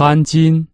餐巾。